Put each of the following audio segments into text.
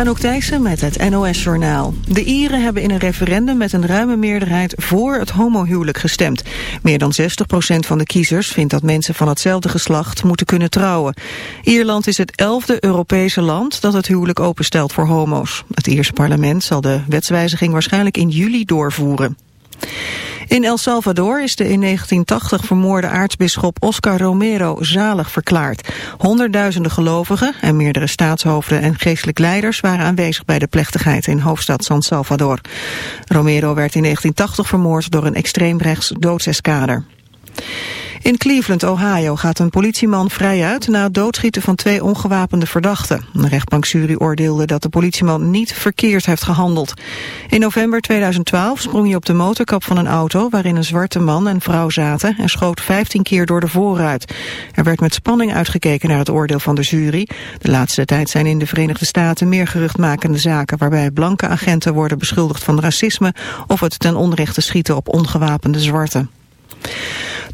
Anouk Thijssen met het NOS-journaal. De Ieren hebben in een referendum met een ruime meerderheid voor het homohuwelijk gestemd. Meer dan 60% van de kiezers vindt dat mensen van hetzelfde geslacht moeten kunnen trouwen. Ierland is het elfde Europese land dat het huwelijk openstelt voor homo's. Het Ierse parlement zal de wetswijziging waarschijnlijk in juli doorvoeren. In El Salvador is de in 1980 vermoorde aartsbisschop Oscar Romero zalig verklaard. Honderdduizenden gelovigen en meerdere staatshoofden en geestelijk leiders waren aanwezig bij de plechtigheid in hoofdstad San Salvador. Romero werd in 1980 vermoord door een extreemrechts doodseskader. In Cleveland, Ohio gaat een politieman vrijuit na het doodschieten van twee ongewapende verdachten. Een rechtbankjury oordeelde dat de politieman niet verkeerd heeft gehandeld. In november 2012 sprong hij op de motorkap van een auto waarin een zwarte man en vrouw zaten en schoot 15 keer door de voorruit. Er werd met spanning uitgekeken naar het oordeel van de jury. De laatste tijd zijn in de Verenigde Staten meer geruchtmakende zaken waarbij blanke agenten worden beschuldigd van racisme of het ten onrechte schieten op ongewapende zwarten.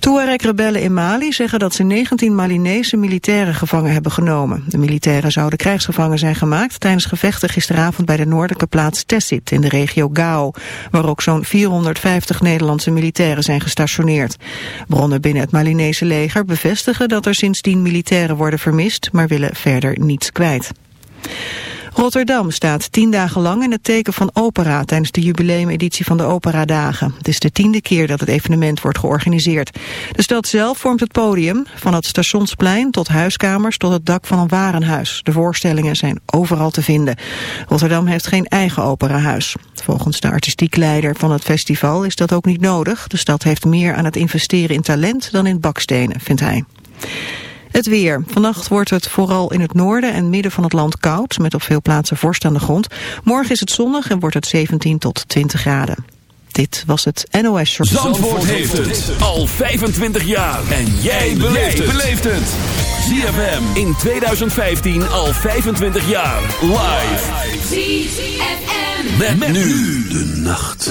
Tuareg-rebellen in Mali zeggen dat ze 19 Malinese militairen gevangen hebben genomen. De militairen zouden krijgsgevangen zijn gemaakt tijdens gevechten gisteravond bij de noordelijke plaats Tessit in de regio Gao, waar ook zo'n 450 Nederlandse militairen zijn gestationeerd. Bronnen binnen het Malinese leger bevestigen dat er sindsdien militairen worden vermist, maar willen verder niets kwijt. Rotterdam staat tien dagen lang in het teken van opera tijdens de jubileumeditie van de Operadagen. Het is de tiende keer dat het evenement wordt georganiseerd. De stad zelf vormt het podium, van het stationsplein tot huiskamers tot het dak van een warenhuis. De voorstellingen zijn overal te vinden. Rotterdam heeft geen eigen operahuis. Volgens de artistiek leider van het festival is dat ook niet nodig. De stad heeft meer aan het investeren in talent dan in bakstenen, vindt hij. Het weer. Vannacht wordt het vooral in het noorden en midden van het land koud, met op veel plaatsen vorst aan de grond. Morgen is het zonnig en wordt het 17 tot 20 graden. Dit was het NOS Short. Zandvoort heeft het al 25 jaar. En jij beleeft het. ZFM in 2015 al 25 jaar. Live. ZFM. met nu de nacht.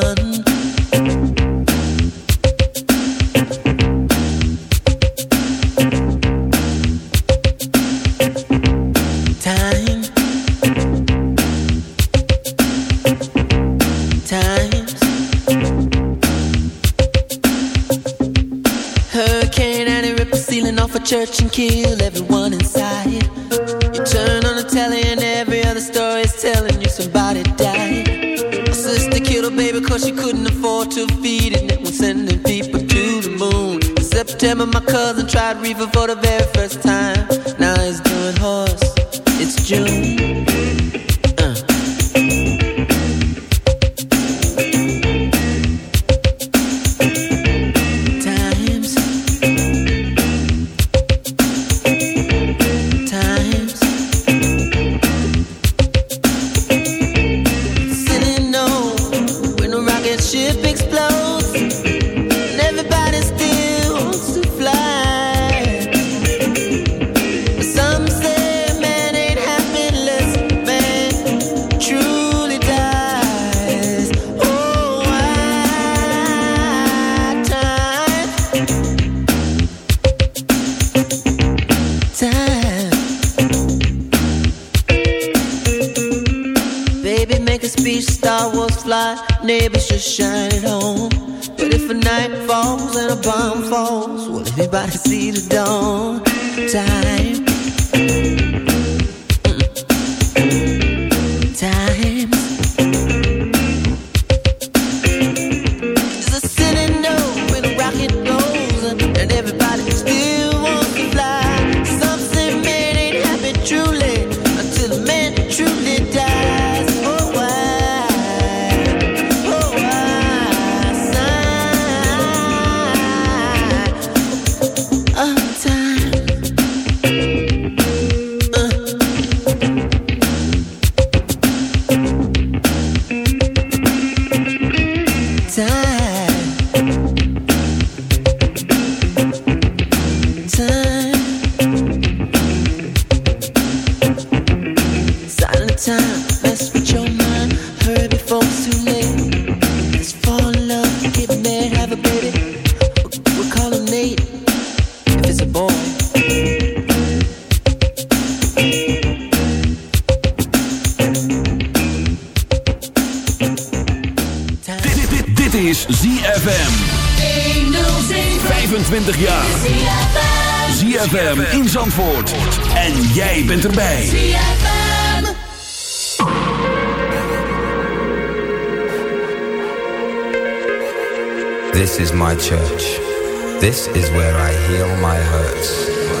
ship explodes. Station. In Zandvoort. En jij bent erbij. This is my church. This is where I heal my hurts.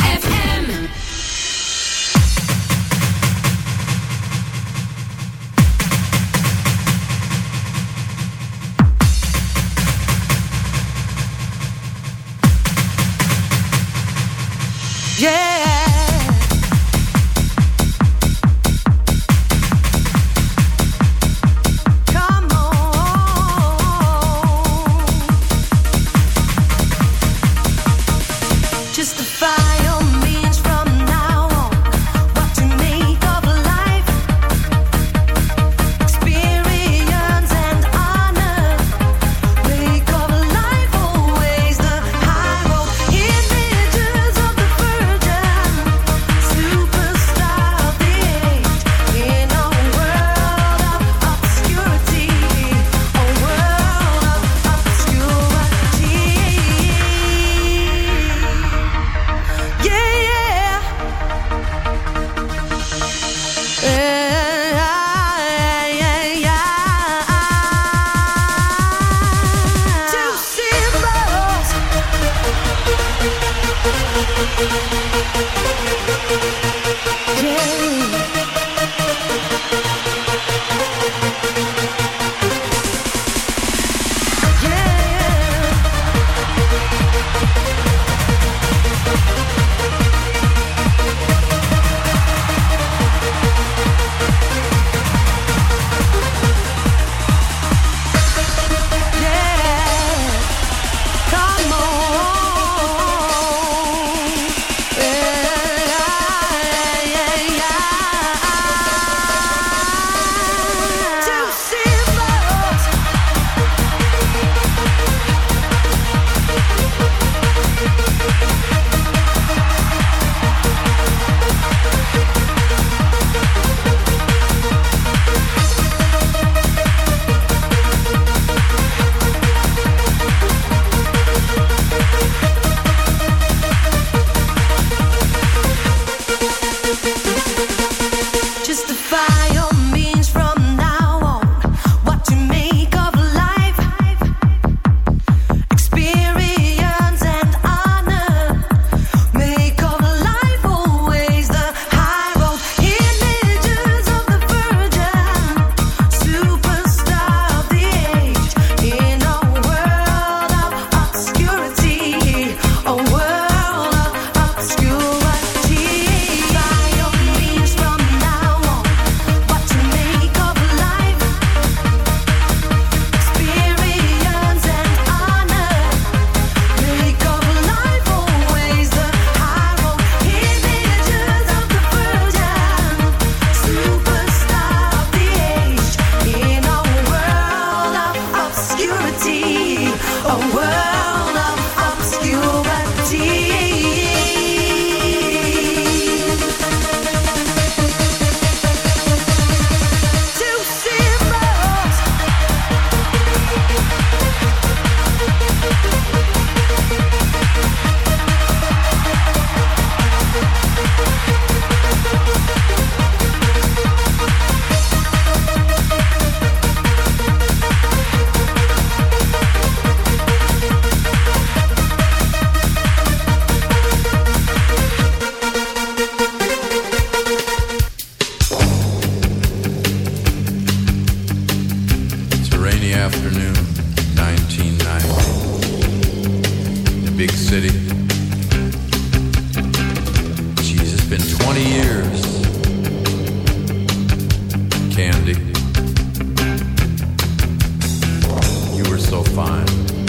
so fine.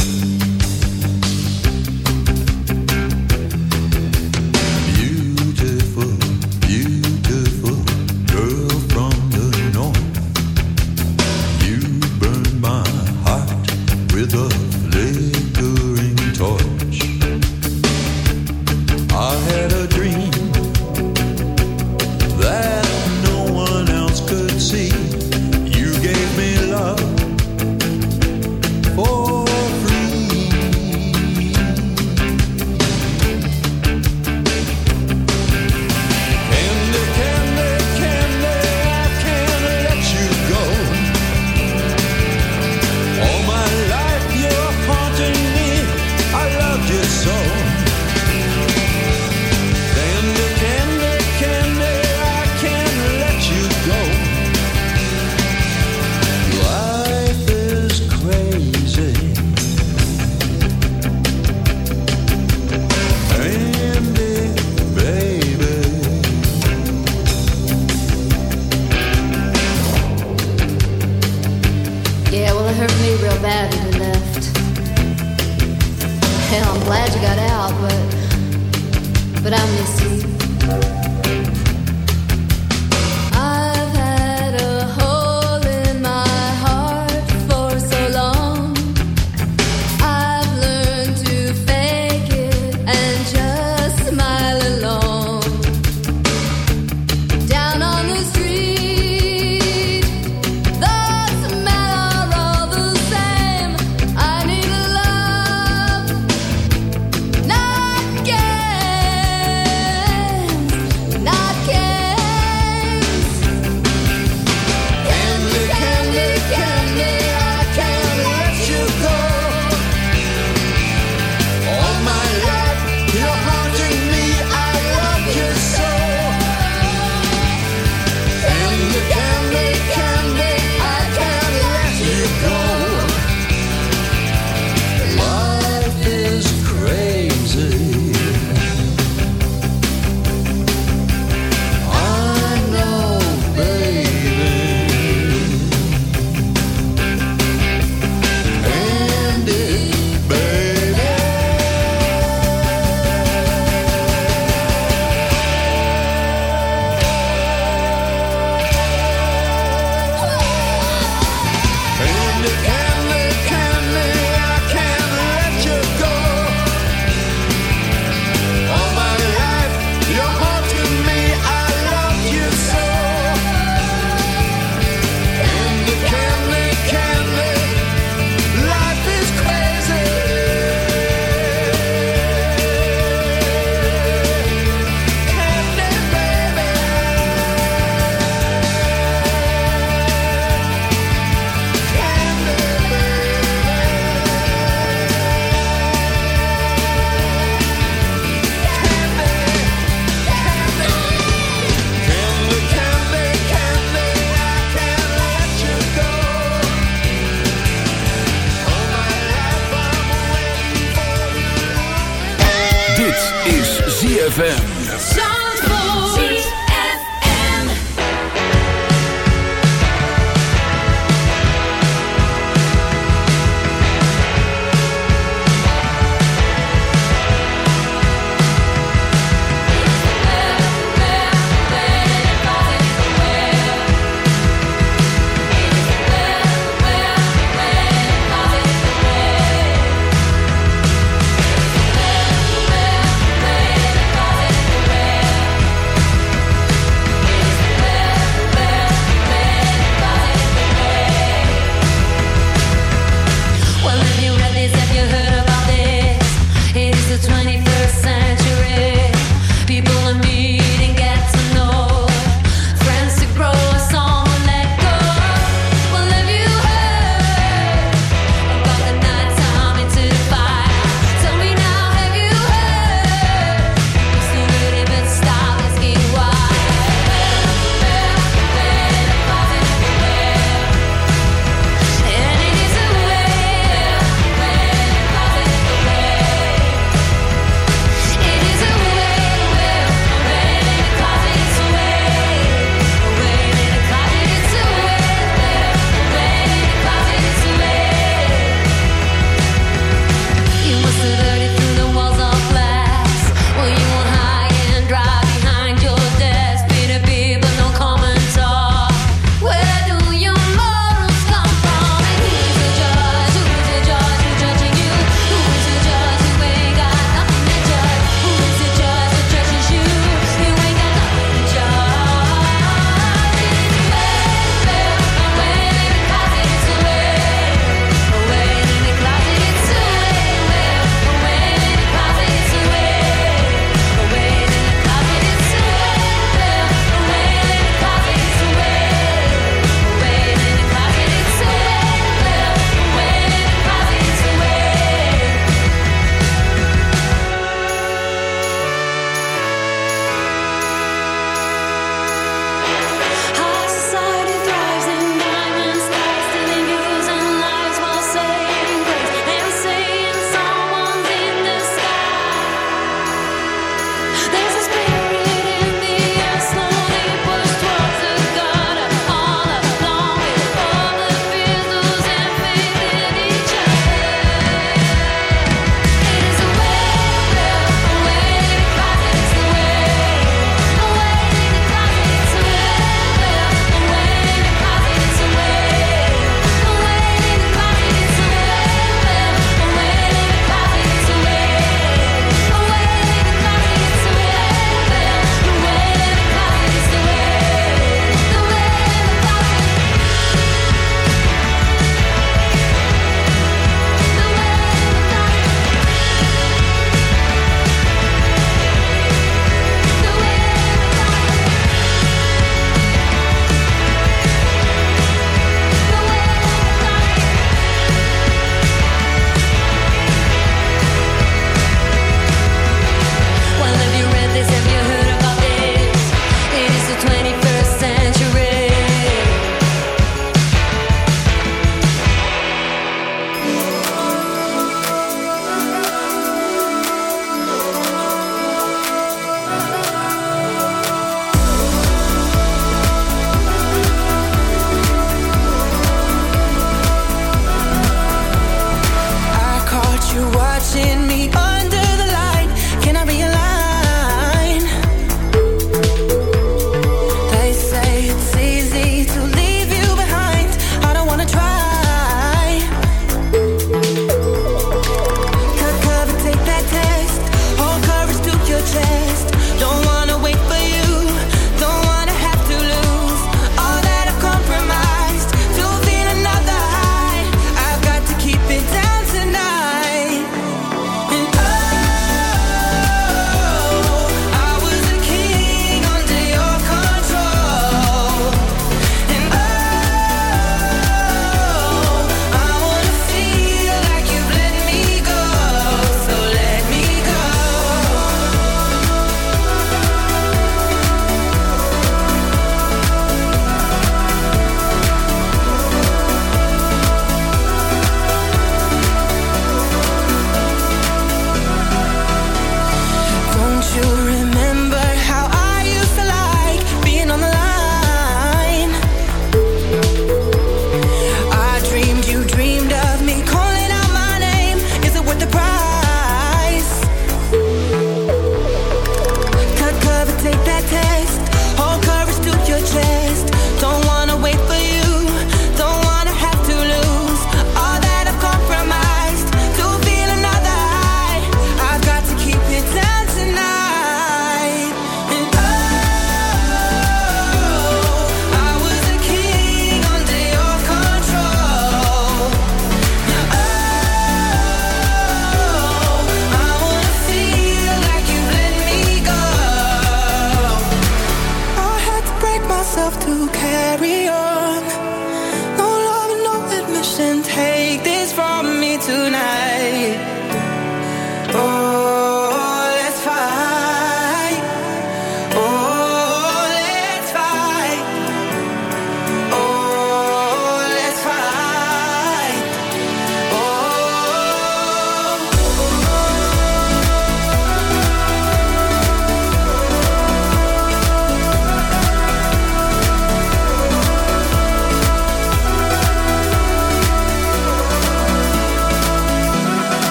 tonight.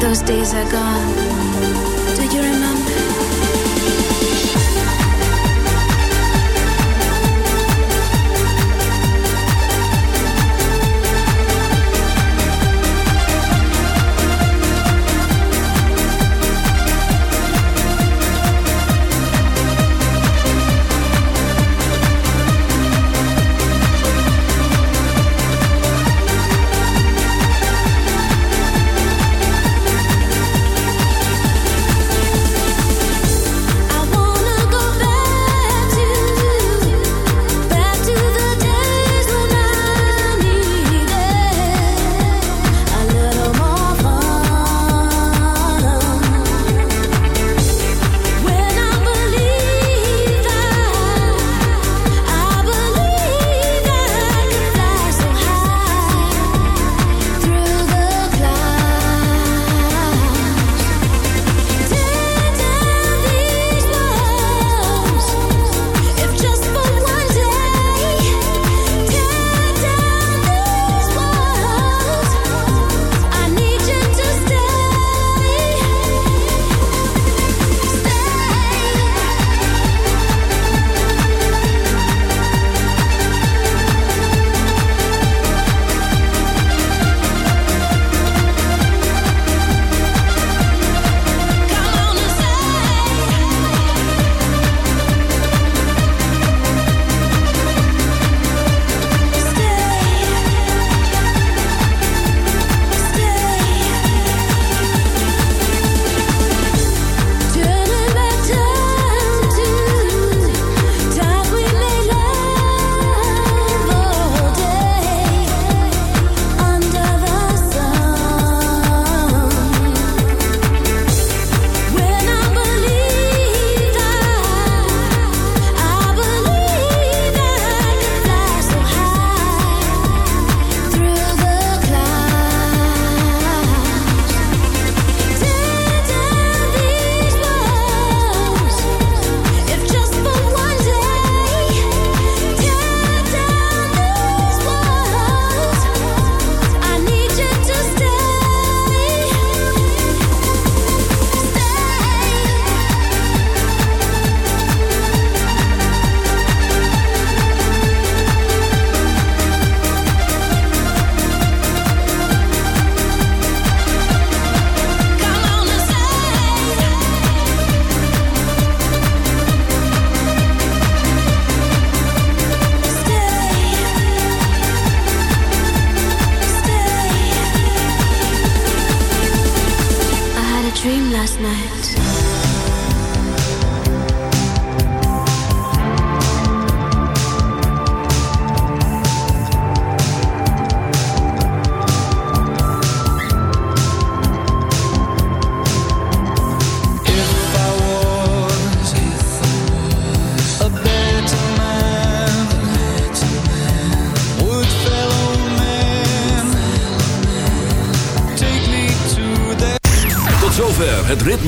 Those days are gone. Do you remember?